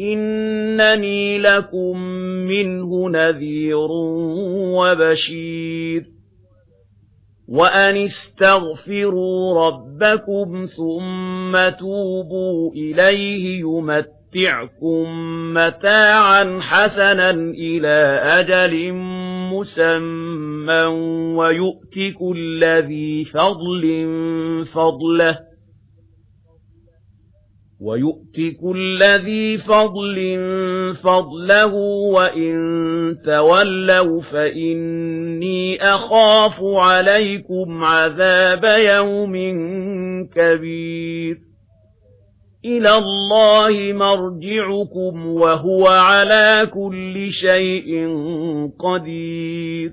إِنَّنِي لَكُمْ مِنْهُ نَذِيرٌ وَبَشِيرٌ وَأَنِ اسْتَغْفِرُوا رَبَّكُمْ ثُمَّ تُوبُوا إِلَيْهِ يُمَتِّعْكُم مَّتَاعًا حَسَنًا إِلَى أَجَلٍ مُّسَمًّى وَيُؤْتِ كُلَّ ذِي فَضْلٍ فَضْلَهُ وَيُؤْتِ كُلَّ ذِي فَضْلٍ فَضْلَهُ وَإِن تَوَلَّوْا فَإِنِّي أَخَافُ عَلَيْكُمْ عَذَابَ يَوْمٍ كَبِيرٍ إِلَى اللَّهِ مَرْجِعُكُمْ وَهُوَ عَلَى كُلِّ شَيْءٍ قَدِيرٌ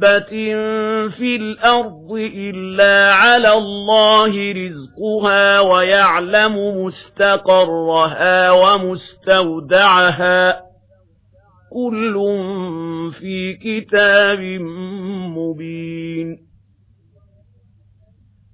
دَبَّةٍ فِي الْأَرْضِ إِلَّا عَلَى اللَّهِ رِزْقُهَا وَيَعْلَمُ مُسْتَقَرَّهَا وَمُسْتَوْدَعَهَا كُلٌّ فِي كِتَابٍ مُبِينٍ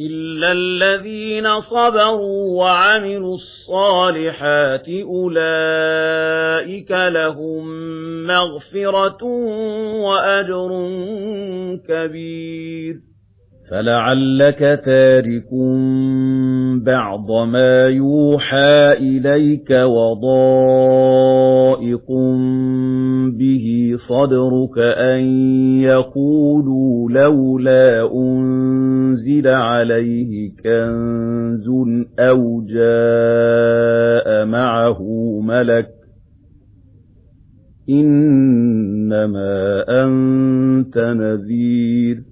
إِلَّا الَّذِينَ صَبَرُوا وَعَمِلُوا الصَّالِحَاتِ أُولَئِكَ لَهُم مَّغْفِرَةٌ وَأَجْرٌ كَبِيرٌ فَلَعَلَّكَ تَارِكٌ بَعْضَ مَا يُوحَى إِلَيْكَ وَضَائِقٌ بِهِ صَدْرُكَ أَن يَقُولُوا لَوْلَا أُنْزِلَ عَلَيْهِ كَنْزٌ أَوْ جَاءَ مَعَهُ مَلَكٌ إِنَّمَا أَنْتَ نَذِيرٌ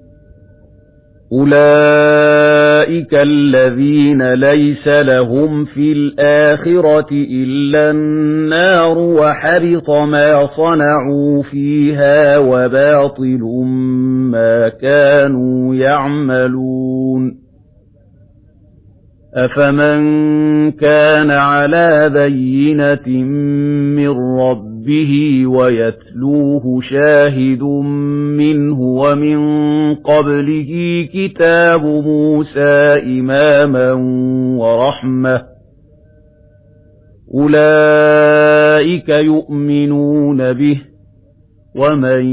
أولئك الذين ليس لهم في الآخرة إلا النار وحرط ما صنعوا فيها وباطل ما كانوا يعملون أفمن كان على بينة من رب رَبِّهِ وَيَتْلُوهُ شَاهِدٌ مِّنْهُ وَمِن قَبْلِهِ كِتَابُ مُوسَى إِمَامًا وَرَحْمَةً أُولَئِكَ يُؤْمِنُونَ بِهِ وَمَن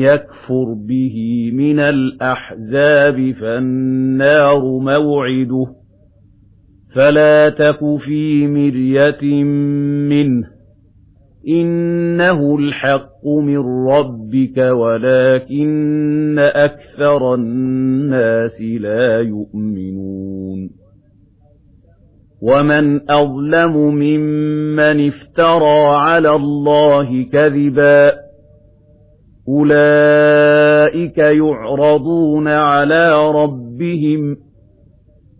يَكْفُرْ بِهِ مِنَ الْأَحْزَابِ فَالنَّارُ مَوْعِدُهُ فَلَا تَكُ فِي مِرْيَةٍ مِّنْهُ إِنَّهُ الْحَقُّ مِنْ رَبِّكَ وَلَكِنَّ أَكْثَرَ النَّاسِ لَا يُؤْمِنُونَ وَمَنْ أَظْلَمُ مِمَّنِ افْتَرَى عَلَى اللَّهِ كَذِبًا أُولَئِكَ يُعْرَضُونَ عَلَى رَبِّهِمْ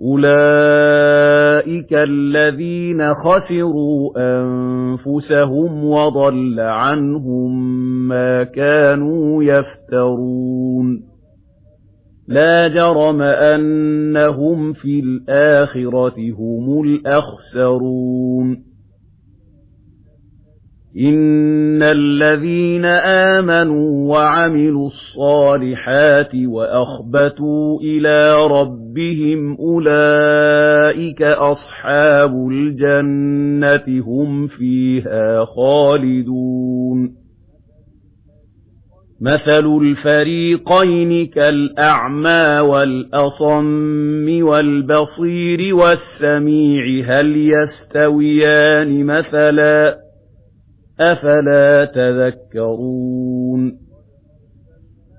أُولَئِكَ الَّذِينَ خَسِرُوا أَنفُسَهُمْ وَضَلَّ عَنْهُم مَّا كَانُوا يَفْتَرُونَ لَا جَرَمَ أَنَّهُمْ فِي الْآخِرَةِ هُمُ الْأَخْسَرُونَ إِنَّ الَّذِينَ آمَنُوا وَعَمِلُوا الصَّالِحَاتِ وَأَخْبَتُوا إِلَى رَبِّهِمْ رَبِّهِمْ أُولَئِكَ أَصْحَابُ الْجَنَّةِ هُمْ فِيهَا خَالِدُونَ مَثَلُ الْفَرِيقَيْنِ كَالْأَعْمَى وَالْأَصَمِّ وَالْبَصِيرِ وَالسَّمِيعِ هَلْ يَسْتَوِيَانِ مَثَلًا أَفَلَا تَذَكَّرُونَ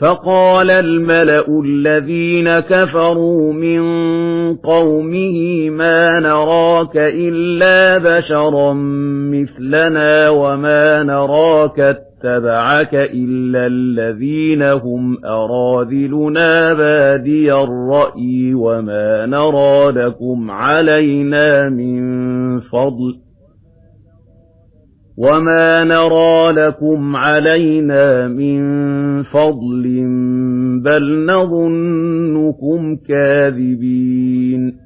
فَقَالَ الْمَلَأُ الَّذِينَ كَفَرُوا مِنْ قَوْمِهِ مَا نَرَاكَ إِلَّا بَشَرًا مِثْلَنَا وَمَا نَرَاكَ اتَّبَعَكَ إِلَّا الَّذِينَ هُمْ أَرَاذِلُنَا بَادِيَ الرَّأْيِ وَمَا نَرَى لَكُمْ عَلَيْنَا مِنْ فَضْلٍ وَمَا نَرَى لَكُمْ عَلَيْنَا مِنْ فَضْلٍ بَلْ نَظُنُّكُمْ كَاذِبِينَ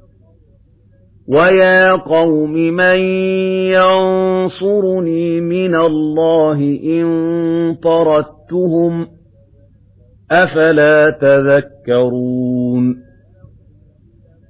وَيَا قَوْمِ مَن يَنصُرُنِي مِنَ اللَّهِ إِن طَرَدتُّهُمْ أَفَلَا تَذَكَّرُونَ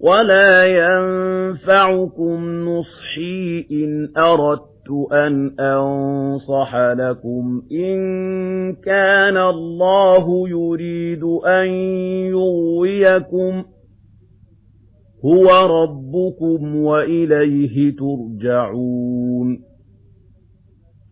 وَلَا يَنفَعُكُمْ نُصْحِي إِنْ أَرَدتُّ أَنْ أَنصَحَ لَكُمْ إِنْ كَانَ اللَّهُ يُرِيدُ أَنْ يُغْوِيَكُمْ هُوَ رَبُّكُمْ وَإِلَيْهِ تُرْجَعُونَ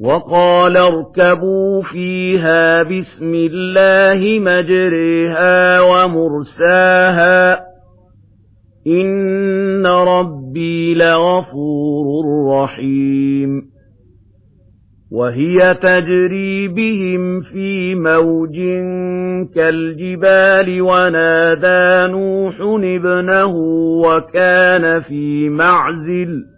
وَقَالَ ارْكَبُوا فِيهَا بِسْمِ اللَّهِ مَجْرِيهَا وَمُرْسَاهَا إِنَّ رَبِّي لَغَفُورٌ رَّحِيمٌ وَهِيَ تَجْرِي بِهِمْ فِي مَوْجٍ كَالْجِبَالِ وَنَادَى نُوحٌ ابْنَهُ وَكَانَ فِي مَعْزِلٍ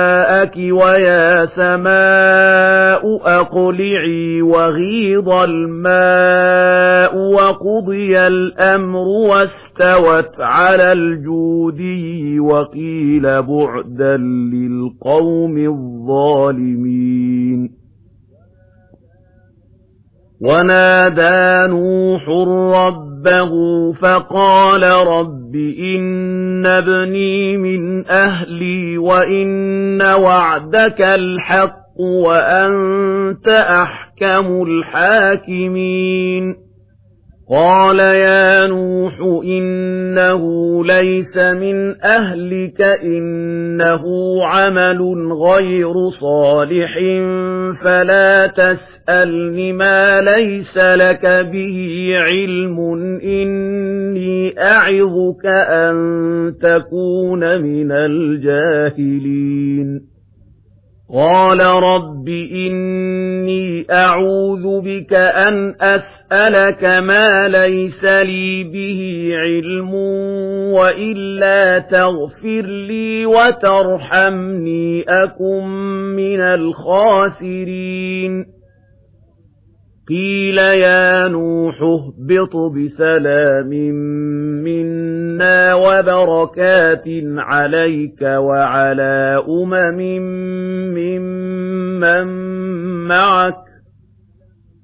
ماءك ويا سماء أقلعي وغيض الماء وقضي الأمر واستوت على الجودي وقيل بعدا للقوم الظالمين. ونادى نوح الرب رَبَّهُ فَقَالَ رَبِّ إِنَّ ابْنِي مِنْ أَهْلِي وَإِنَّ وَعْدَكَ الْحَقُّ وَأَنْتَ أَحْكَمُ الْحَاكِمِينَ قَالَ يَا نُوحُ إِنَّهُ لَيْسَ مِنْ أَهْلِكَ إِنَّهُ عَمَلٌ غَيْرُ صَالِحٍ فَلَا تَسْأَلْنِ مَا لَيْسَ لَكَ بِهِ عِلْمٌ إِنِّي أَعِظُكَ أَن تَكُونَ مِنَ الْجَاهِلِينَ قَالَ رَبِّ إِنِّي أَعُوذُ بِكَ أَنْ أَسْأَلَكَ أَلَكَ مَا لَيْسَ لِي بِهِ عِلْمٌ وَإِلَّا تَغْفِرْ لِي وَتَرْحَمْنِي أَكُنْ مِنَ الْخَاسِرِينَ. قِيلَ يَا نُوحُ اهْبِطْ بِسَلَامٍ مِنَّا وَبَرَكَاتٍ عَلَيْكَ وَعَلَى أُمَمٍ مِّمَّن مَّعَكَ.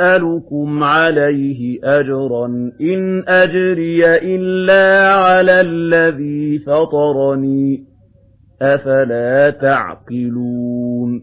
أَسْأَلُكُمْ عَلَيْهِ أَجْرًا إِنْ أَجْرِيَ إِلَّا عَلَى الَّذِي فَطَرَنِي أَفَلَا تَعْقِلُونَ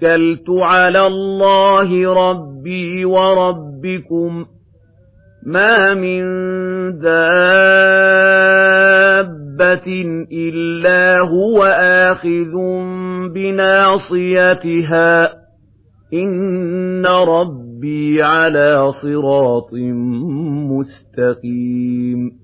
توكلت عَلَى اللَّهِ رَبِّي وَرَبِّكُمْ. مَا مِن دَابَّةٍ إِلَّا هُوَ آخِذٌ بِنَاصِيَتِهَا. إِنَّ رَبِّي عَلَى صِرَاطٍ مُسْتَقِيمٍ.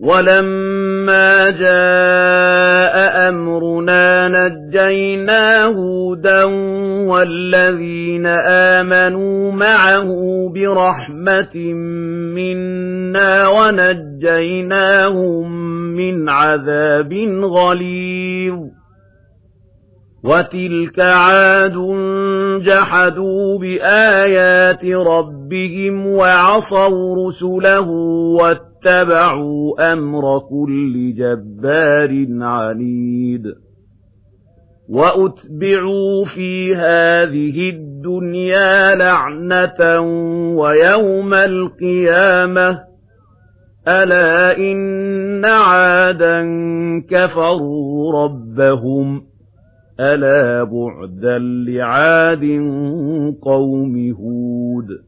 وَلَمَّا جَاءَ أَمْرُنَا نَجَّيْنَا هُودًا وَالَّذِينَ آمَنُوا مَعَهُ بِرَحْمَةٍ مِنَّا وَنَجَّيْنَاهُمْ مِنْ عَذَابٍ غَلِيظٍ وَتِلْكَ عَادٌ جَحَدُوا بِآيَاتِ رَبِّهِمْ وَعَصَوْا رُسُلَهُ وَاتَّبَعُوا وَاتَّبَعُوا أَمْرَ كُلِّ جَبَّارٍ عَنِيدٍ وَأُتْبِعُوا فِي هَذِهِ الدُّنْيَا لَعْنَةً وَيَوْمَ الْقِيَامَةِ أَلَا إِنَّ عَادًا كَفَرُوا رَبَّهُمْ أَلَا بُعْدًا لِعَادٍ قَوْمِ هُودٍ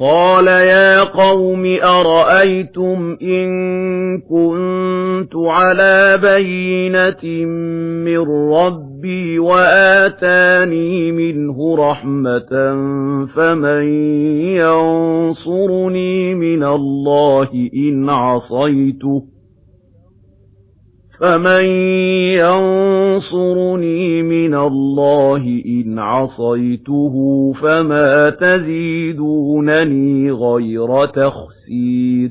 قَالَ يَا قَوْمِ أَرَأَيْتُمْ إِن كُنتُ عَلَى بَيِّنَةٍ مِّن رَّبِّي وَآتَانِي مِنْهُ رَحْمَةً فَمَن يَنصُرُنِي مِنَ اللَّهِ إِنْ عَصَيْتُهُ فمن ينصرني من الله إن عصيته فما تزيدونني غير تخسير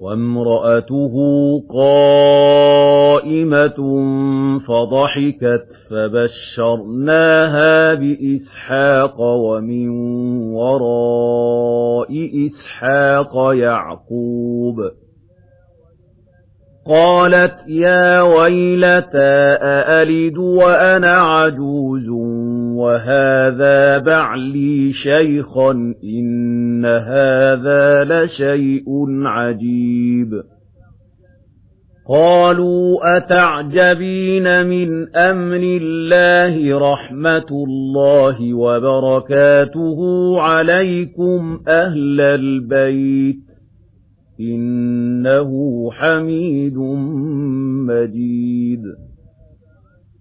وامرأته قائمة فضحكت فبشرناها بإسحاق ومن وراء إسحاق يعقوب. قالت يا ويلتى أألد وأنا عجوز وَهَذَا بَعْلِي شَيْخًا إِنَّ هَذَا لَشَيْءٌ عَجِيبٌ. قَالُوا أَتَعْجَبِينَ مِنْ أَمْرِ اللَّهِ رَحْمَةُ اللَّهِ وَبَرَكَاتُهُ عَلَيْكُمْ أَهْلَ الْبَيْتِ إِنَّهُ حَمِيدٌ مَّجِيدٌ.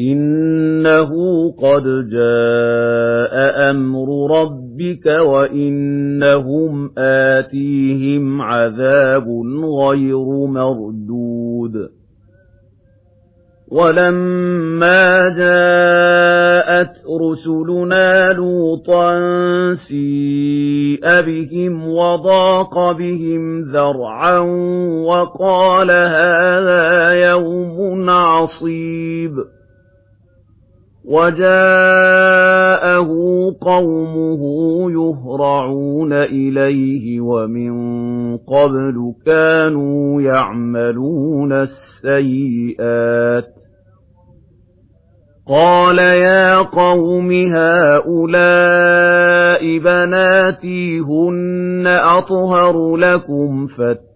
إِنَّهُ قَدْ جَاءَ أَمْرُ رَبِّكَ وَإِنَّهُمْ آتِيهِمْ عَذَابٌ غَيْرُ مَرْدُودٍ. وَلَمَّا جَاءَتْ رُسُلُنَا لُوطًا سِيءَ بِهِمْ وَضَاقَ بِهِمْ ذَرْعًا وَقَالَ هَذَا يَوْمٌ عَصِيبٌ. وَجَاءَهُ قَوْمُهُ يُهْرَعُونَ إِلَيْهِ وَمِن قَبْلُ كَانُوا يَعْمَلُونَ السَّيِّئَاتِ قَالَ يَا قَوْمِ هَؤُلَاءِ بَنَاتِي هُنَّ أَطْهَرُ لَكُمْ فَاتَّقُونِ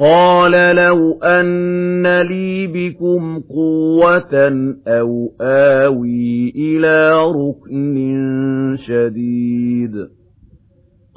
قَالَ لَوْ أَنَّ لِي بِكُمْ قُوَّةً أَوْ آوِي إِلَى رُكْنٍ شَدِيدٍ.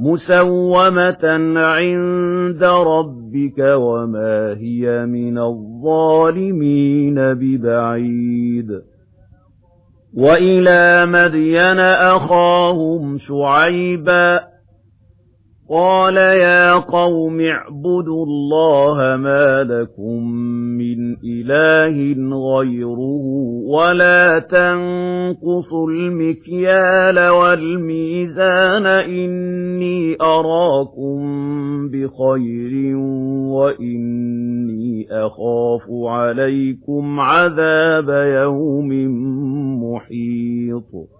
مسومة عند ربك وما هي من الظالمين ببعيد. وإلى مدين أخاهم شعيباً قَالَ يَا قَوْمِ اعْبُدُوا اللَّهَ مَا لَكُم مِّنْ إِلَٰهٍ غَيْرُهُ وَلَا تَنقُصُوا الْمِكْيَالَ وَالْمِيزَانَ إِنِّي أَرَاكُم بِخَيْرٍ وَإِنِّي أَخَافُ عَلَيْكُمْ عَذَابَ يَوْمٍ مُّحِيطٍ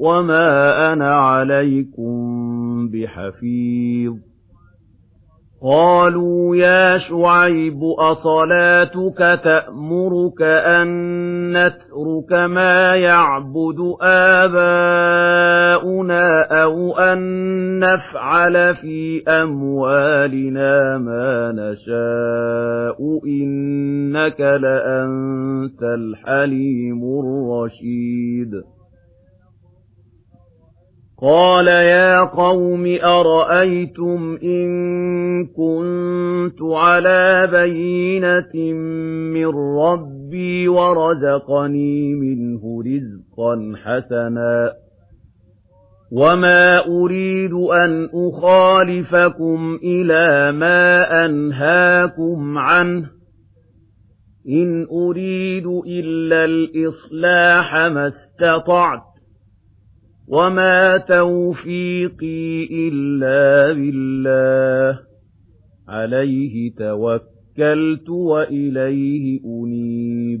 وَمَا أَنَا عَلَيْكُمْ بِحَفِيظٍ قَالُوا يَا شُعَيْبُ أَصَلَاتُكَ تَأْمُرُكَ أَن نَّتْرُكَ مَا يَعْبُدُ آبَاؤُنَا أَوْ أَن نَّفْعَلَ فِي أَمْوَالِنَا مَا نَشَاءُ إِنَّكَ لَأَنتَ الْحَلِيمُ الرَّشِيدُ قَالَ يَا قَوْمِ أَرَأَيْتُمْ إِن كُنتُ عَلَى بَيِّنَةٍ مِّن رَّبِّي وَرَزَقَنِي مِنْهُ رِزْقًا حَسَنًا وَمَا أُرِيدُ أَنْ أُخَالِفَكُمْ إِلَى مَا أَنْهَاكُمْ عَنْهُ إِنْ أُرِيدُ إِلَّا الْإِصْلَاحَ مَا اسْتَطَعْتُ وَمَا تَوْفِيقِي إِلَّا بِاللَّهِ عَلَيْهِ تَوَكَّلْتُ وَإِلَيْهِ أُنِيبُ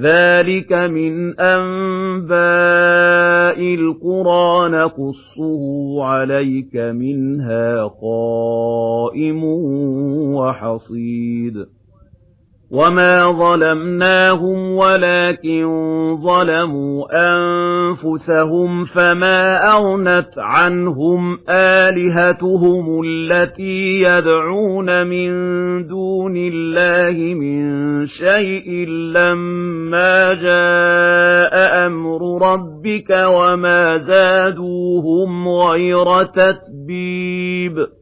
ذَلِكَ مِنْ أَنْبَاءِ الْقُرَى نَقُصُّهُ عَلَيْكَ مِنْهَا قَائِمٌ وَحَصِيدٌ وَمَا ظَلَمْنَاهُمْ وَلَكِنْ ظَلَمُوا أَنفُسَهُمْ فَمَا أَغْنَتْ عَنْهُمْ آلِهَتُهُمُ الَّتِي يَدْعُونَ مِن دُونِ اللَّهِ مِن شَيْءٍ لَّمَّا جَاءَ أَمْرُ رَبِّكَ وَمَا زَادُوهُمْ غَيْرَ تَتْبِيبٍ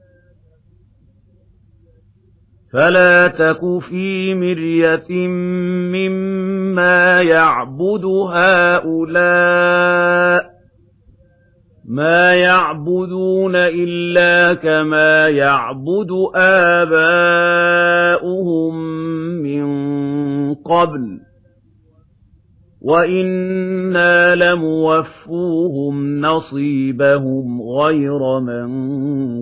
فَلَا تَكُ فِي مِرْيَةٍ مِّمَّا يَعْبُدُ هَؤُلَاءِ مَا يَعْبُدُونَ إِلَّا كَمَا يَعْبُدُ آبَاؤُهُم مِّن قَبْلُ وَإِنَّا لَمُوَفُّوهُمْ نَصِيبَهُمْ غَيْرَ مَنقُوصٍ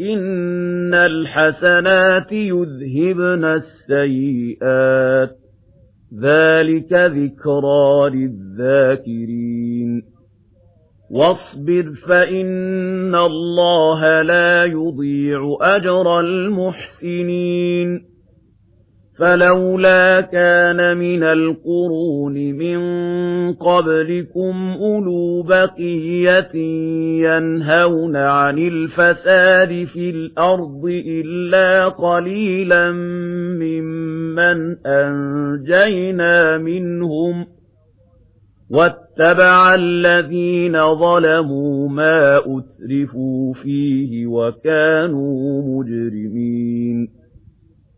إِنَّ الْحَسَنَاتِ يُذْهِبْنَ السَّيِّئَاتِ ذَلِكَ ذِكْرَى لِلذَّاكِرِينَ وَاصْبِرْ فَإِنَّ اللَّهَ لَا يُضِيعُ أَجْرَ الْمُحْسِنِينَ فَلَوْلَا كَانَ مِنَ الْقُرُونِ مِنْ قَبْلِكُمْ أُولُو بَقِيَّةٍ يَنْهَوْنَ عَنِ الْفَسَادِ فِي الْأَرْضِ إِلَّا قَلِيلًا مِّمَّنْ أَنْجَيْنَا مِنْهُمْ وَاتَّبَعَ الَّذِينَ ظَلَمُوا مَا أُتْرِفُوا فِيهِ وَكَانُوا مُجْرِمِينَ